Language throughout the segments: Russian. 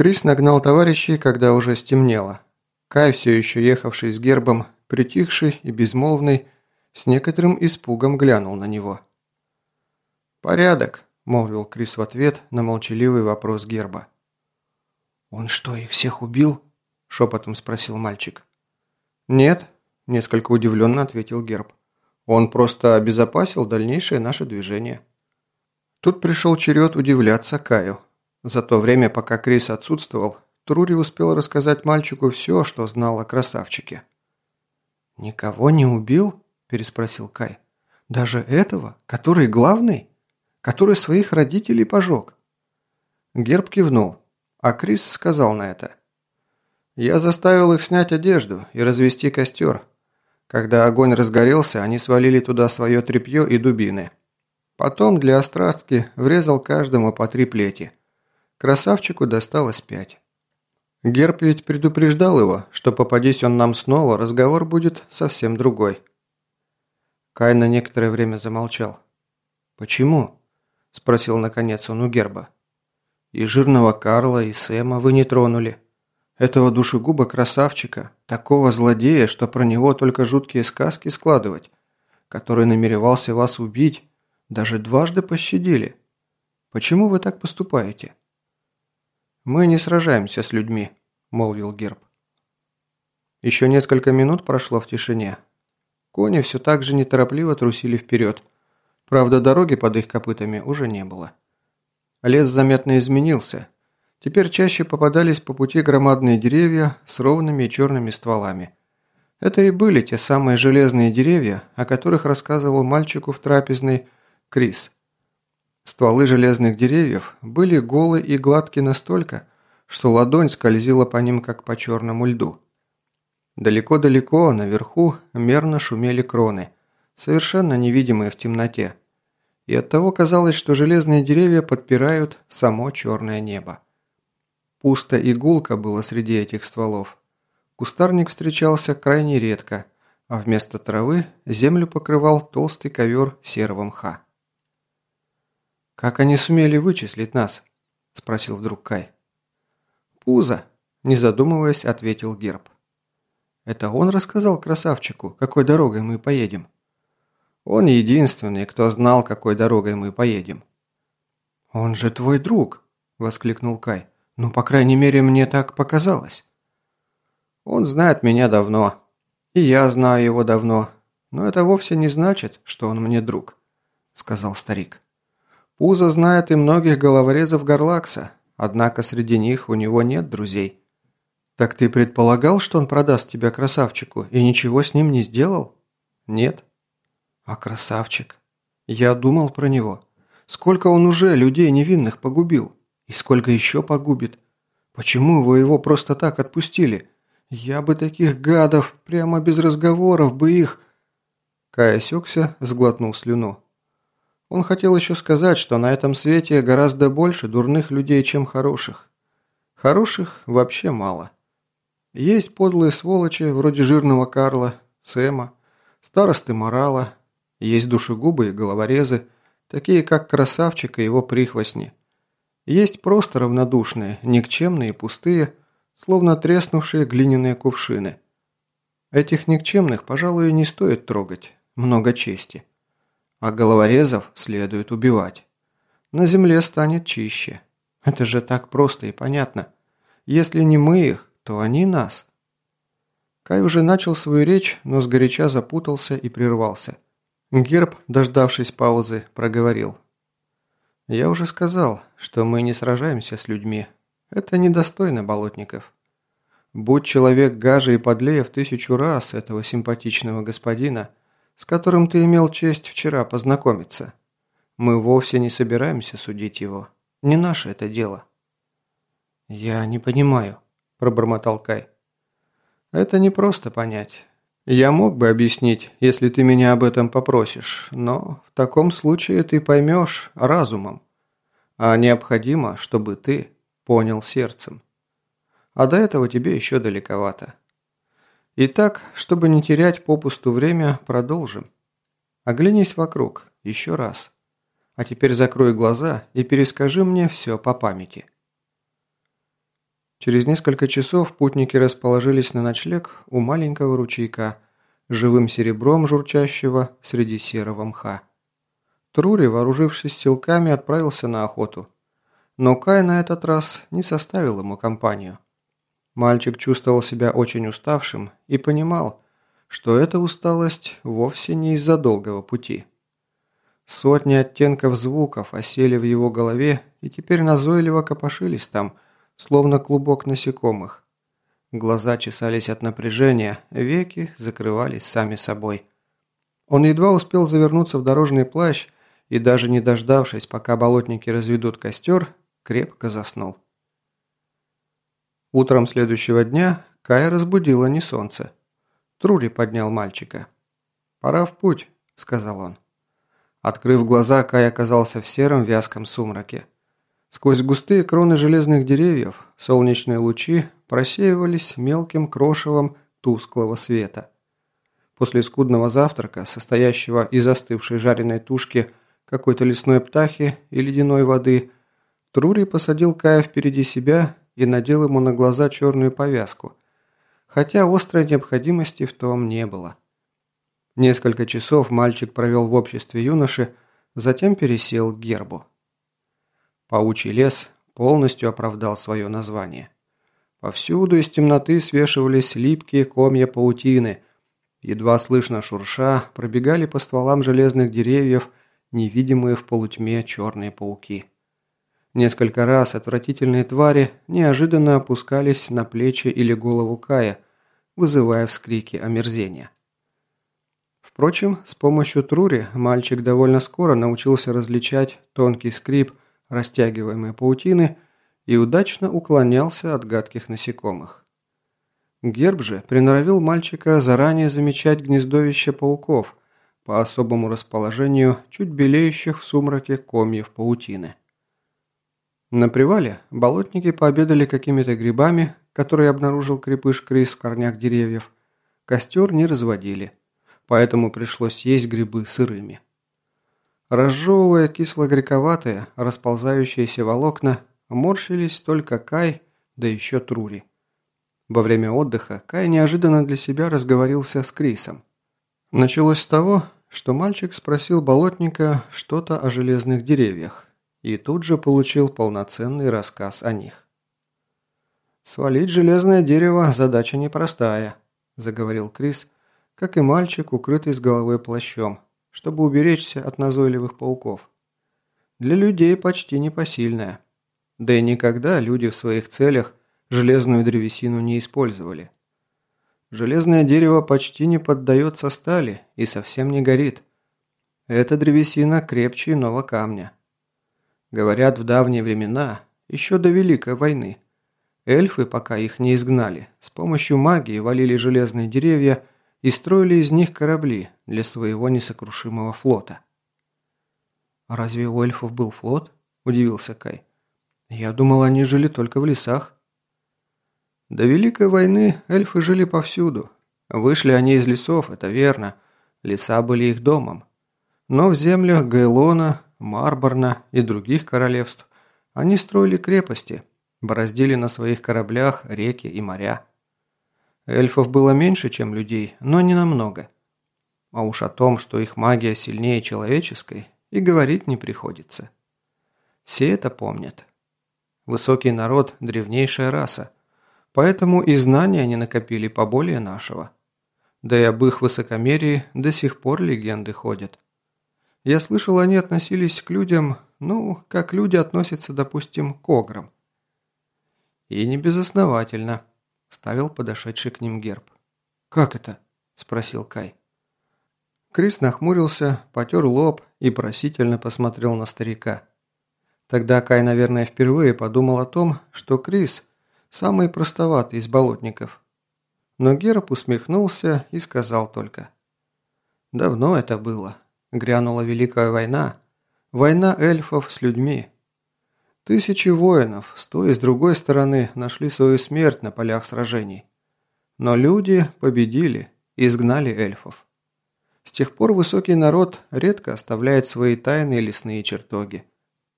Крис нагнал товарищей, когда уже стемнело. Кай, все еще ехавший с гербом, притихший и безмолвный, с некоторым испугом глянул на него. «Порядок», – молвил Крис в ответ на молчаливый вопрос герба. «Он что, их всех убил?» – шепотом спросил мальчик. «Нет», – несколько удивленно ответил герб. «Он просто обезопасил дальнейшее наше движение». Тут пришел черед удивляться Каю. За то время, пока Крис отсутствовал, Трури успел рассказать мальчику все, что знал о красавчике. «Никого не убил?» – переспросил Кай. «Даже этого, который главный? Который своих родителей пожег?» Герб кивнул, а Крис сказал на это. «Я заставил их снять одежду и развести костер. Когда огонь разгорелся, они свалили туда свое тряпье и дубины. Потом для острастки врезал каждому по три плети. Красавчику досталось пять. Герб ведь предупреждал его, что попадись он нам снова, разговор будет совсем другой. Кай на некоторое время замолчал. «Почему?» – спросил наконец он у Герба. «И жирного Карла, и Сэма вы не тронули. Этого душегуба красавчика, такого злодея, что про него только жуткие сказки складывать, который намеревался вас убить, даже дважды пощадили. Почему вы так поступаете?» «Мы не сражаемся с людьми», – молвил Герб. Еще несколько минут прошло в тишине. Кони все так же неторопливо трусили вперед. Правда, дороги под их копытами уже не было. Лес заметно изменился. Теперь чаще попадались по пути громадные деревья с ровными и черными стволами. Это и были те самые железные деревья, о которых рассказывал мальчику в трапезной Крис. Стволы железных деревьев были голы и гладки настолько, что ладонь скользила по ним, как по черному льду. Далеко-далеко, наверху, мерно шумели кроны, совершенно невидимые в темноте. И оттого казалось, что железные деревья подпирают само черное небо. Пусто и гулко было среди этих стволов. Кустарник встречался крайне редко, а вместо травы землю покрывал толстый ковер серого мха. «Как они сумели вычислить нас?» – спросил вдруг Кай. «Пузо», – не задумываясь, ответил Герб. «Это он рассказал красавчику, какой дорогой мы поедем?» «Он единственный, кто знал, какой дорогой мы поедем». «Он же твой друг», – воскликнул Кай. «Ну, по крайней мере, мне так показалось». «Он знает меня давно, и я знаю его давно, но это вовсе не значит, что он мне друг», – сказал старик. Пузо знает и многих головорезов Гарлакса, однако среди них у него нет друзей. Так ты предполагал, что он продаст тебя красавчику и ничего с ним не сделал? Нет. А красавчик? Я думал про него. Сколько он уже людей невинных погубил? И сколько еще погубит? Почему вы его просто так отпустили? Я бы таких гадов, прямо без разговоров бы их...» Кай осекся, сглотнул слюну. Он хотел еще сказать, что на этом свете гораздо больше дурных людей, чем хороших. Хороших вообще мало. Есть подлые сволочи, вроде жирного Карла, Сэма, старосты Морала, есть душегубы и головорезы, такие как красавчик и его прихвостни. Есть просто равнодушные, никчемные пустые, словно треснувшие глиняные кувшины. Этих никчемных, пожалуй, не стоит трогать, много чести а головорезов следует убивать. На земле станет чище. Это же так просто и понятно. Если не мы их, то они нас. Кай уже начал свою речь, но сгоряча запутался и прервался. Герб, дождавшись паузы, проговорил. «Я уже сказал, что мы не сражаемся с людьми. Это недостойно болотников. Будь человек гаже и подлее в тысячу раз этого симпатичного господина – с которым ты имел честь вчера познакомиться. Мы вовсе не собираемся судить его. Не наше это дело». «Я не понимаю», – пробормотал Кай. «Это не просто понять. Я мог бы объяснить, если ты меня об этом попросишь, но в таком случае ты поймешь разумом. А необходимо, чтобы ты понял сердцем. А до этого тебе еще далековато. Итак, чтобы не терять попусту время, продолжим. Оглянись вокруг, еще раз. А теперь закрой глаза и перескажи мне все по памяти. Через несколько часов путники расположились на ночлег у маленького ручейка, живым серебром журчащего среди серого мха. Трури, вооружившись силками, отправился на охоту. Но Кай на этот раз не составил ему компанию. Мальчик чувствовал себя очень уставшим и понимал, что эта усталость вовсе не из-за долгого пути. Сотни оттенков звуков осели в его голове и теперь назойливо копошились там, словно клубок насекомых. Глаза чесались от напряжения, веки закрывались сами собой. Он едва успел завернуться в дорожный плащ и даже не дождавшись, пока болотники разведут костер, крепко заснул. Утром следующего дня Кая разбудила не солнце. Трули поднял мальчика. «Пора в путь», – сказал он. Открыв глаза, Кай оказался в сером вязком сумраке. Сквозь густые кроны железных деревьев солнечные лучи просеивались мелким крошевом тусклого света. После скудного завтрака, состоящего из остывшей жареной тушки какой-то лесной птахи и ледяной воды, Трури посадил Кая впереди себя и надел ему на глаза черную повязку, хотя острой необходимости в том не было. Несколько часов мальчик провел в обществе юноши, затем пересел к гербу. Паучий лес полностью оправдал свое название. Повсюду из темноты свешивались липкие комья паутины, едва слышно шурша, пробегали по стволам железных деревьев невидимые в полутьме черные пауки. Несколько раз отвратительные твари неожиданно опускались на плечи или голову Кая, вызывая вскрики омерзения. Впрочем, с помощью Трури мальчик довольно скоро научился различать тонкий скрип растягиваемой паутины и удачно уклонялся от гадких насекомых. Герб же приноровил мальчика заранее замечать гнездовища пауков по особому расположению чуть белеющих в сумраке комьев паутины. На привале болотники пообедали какими-то грибами, которые обнаружил крепыш Крис в корнях деревьев. Костер не разводили, поэтому пришлось есть грибы сырыми. Разжевывая кисло-горьковатые, расползающиеся волокна, морщились только Кай, да еще Трури. Во время отдыха Кай неожиданно для себя разговорился с Крисом. Началось с того, что мальчик спросил болотника что-то о железных деревьях, и тут же получил полноценный рассказ о них. «Свалить железное дерево – задача непростая», – заговорил Крис, как и мальчик, укрытый с головой плащом, чтобы уберечься от назойливых пауков. Для людей почти непосильная. Да и никогда люди в своих целях железную древесину не использовали. Железное дерево почти не поддается стали и совсем не горит. Эта древесина крепче иного камня. Говорят, в давние времена, еще до Великой войны, эльфы, пока их не изгнали, с помощью магии валили железные деревья и строили из них корабли для своего несокрушимого флота. «А разве у эльфов был флот?» – удивился Кай. «Я думал, они жили только в лесах». До Великой войны эльфы жили повсюду. Вышли они из лесов, это верно. Леса были их домом. Но в землях Гейлона, Марборна и других королевств они строили крепости, бороздили на своих кораблях реки и моря. Эльфов было меньше, чем людей, но не намного. А уж о том, что их магия сильнее человеческой, и говорить не приходится. Все это помнят. Высокий народ – древнейшая раса, поэтому и знания они накопили поболее нашего. Да и об их высокомерии до сих пор легенды ходят. Я слышал, они относились к людям, ну, как люди относятся, допустим, к ограм. И не безосновательно, ставил подошедший к ним герб. «Как это?» – спросил Кай. Крис нахмурился, потер лоб и просительно посмотрел на старика. Тогда Кай, наверное, впервые подумал о том, что Крис – самый простоватый из болотников. Но Герб усмехнулся и сказал только. «Давно это было. Грянула Великая война. Война эльфов с людьми. Тысячи воинов с той и с другой стороны нашли свою смерть на полях сражений. Но люди победили и изгнали эльфов. С тех пор высокий народ редко оставляет свои тайные лесные чертоги.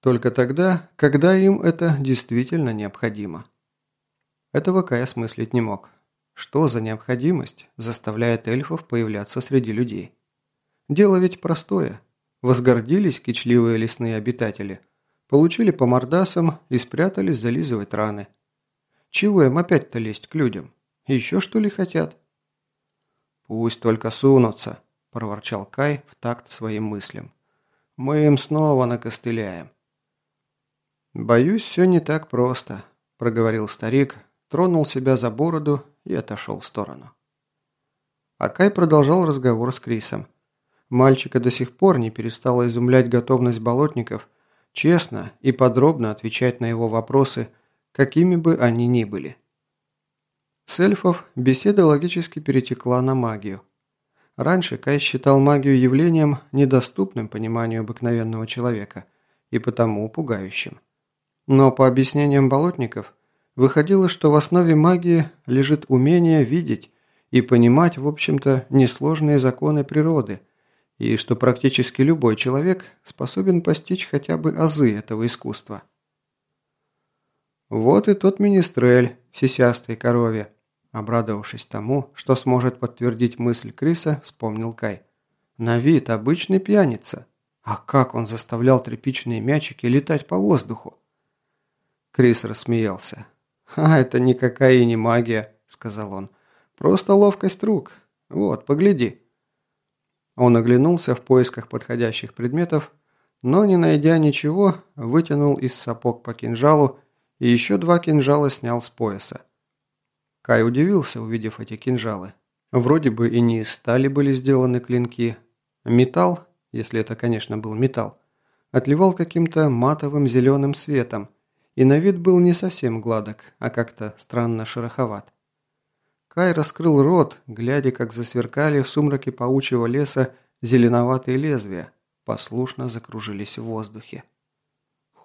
Только тогда, когда им это действительно необходимо. Этого Кай осмыслить не мог. Что за необходимость заставляет эльфов появляться среди людей? Дело ведь простое. Возгордились кичливые лесные обитатели, получили по мордасам и спрятались зализывать раны. Чего им опять-то лезть к людям? Еще что ли хотят? «Пусть только сунутся», – проворчал Кай в такт своим мыслям. «Мы им снова накостыляем». «Боюсь, все не так просто», – проговорил старик, тронул себя за бороду и отошел в сторону. Акай продолжал разговор с Крисом. Мальчика до сих пор не перестала изумлять готовность болотников честно и подробно отвечать на его вопросы, какими бы они ни были. С эльфов беседа логически перетекла на магию. Раньше Кай считал магию явлением, недоступным пониманию обыкновенного человека, и потому пугающим. Но по объяснениям болотников, выходило, что в основе магии лежит умение видеть и понимать, в общем-то, несложные законы природы – и что практически любой человек способен постичь хотя бы азы этого искусства. Вот и тот министрель в сисястой корове, обрадовавшись тому, что сможет подтвердить мысль Криса, вспомнил Кай. На вид обычный пьяница. А как он заставлял тряпичные мячики летать по воздуху? Крис рассмеялся. «А, это никакая и не магия», — сказал он. «Просто ловкость рук. Вот, погляди». Он оглянулся в поисках подходящих предметов, но, не найдя ничего, вытянул из сапог по кинжалу и еще два кинжала снял с пояса. Кай удивился, увидев эти кинжалы. Вроде бы и не из стали были сделаны клинки. Металл, если это, конечно, был металл, отливал каким-то матовым зеленым светом, и на вид был не совсем гладок, а как-то странно шероховат. Кай раскрыл рот, глядя, как засверкали в сумраке паучьего леса зеленоватые лезвия, послушно закружились в воздухе.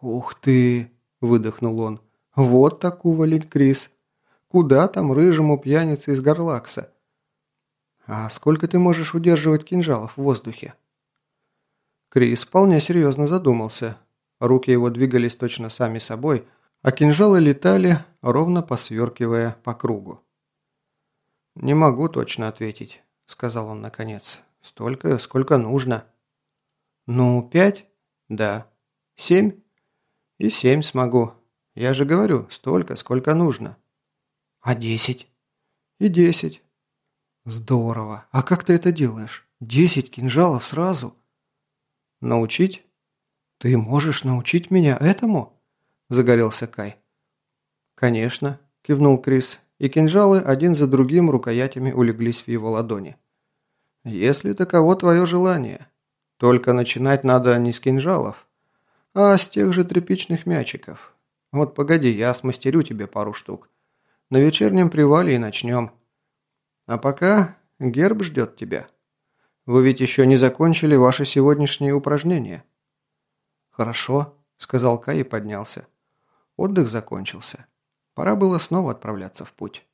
«Ух ты!» – выдохнул он. «Вот так увалить Крис! Куда там рыжему пьянице из Горлакса?» «А сколько ты можешь удерживать кинжалов в воздухе?» Крис вполне серьезно задумался. Руки его двигались точно сами собой, а кинжалы летали, ровно посверкивая по кругу. «Не могу точно ответить», – сказал он наконец. «Столько, сколько нужно». «Ну, пять?» «Да». «Семь?» «И семь смогу. Я же говорю, столько, сколько нужно». «А десять?» «И десять». «Здорово. А как ты это делаешь? Десять кинжалов сразу?» «Научить?» «Ты можешь научить меня этому?» – загорелся Кай. «Конечно», – кивнул Крис и кинжалы один за другим рукоятями улеглись в его ладони. «Если таково твое желание. Только начинать надо не с кинжалов, а с тех же тряпичных мячиков. Вот погоди, я смастерю тебе пару штук. На вечернем привале и начнем. А пока герб ждет тебя. Вы ведь еще не закончили ваши сегодняшние упражнения». «Хорошо», — сказал Кай и поднялся. Отдых закончился. Пора было снова отправляться в путь.